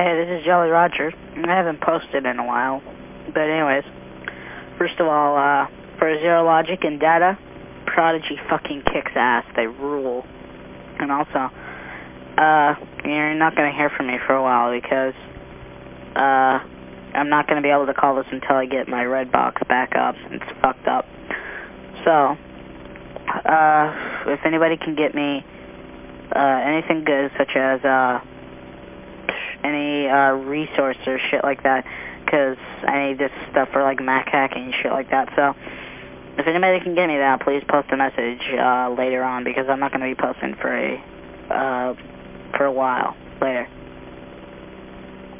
Hey, this is Jolly Roger. I haven't posted in a while. But anyways, first of all, uh, for Zero Logic and data, Prodigy fucking kicks ass. They rule. And also, uh, you're not going to hear from me for a while because, uh, I'm not going to be able to call this until I get my red box back up. It's fucked up. So, uh, if anybody can get me, uh, anything good such as, uh, any, uh, resource or shit like that, because I need this stuff for like Mac hacking and shit like that. So, if anybody can get me that, please post a message, uh, later on because I'm not going to be posting for a, uh, for a while. Later.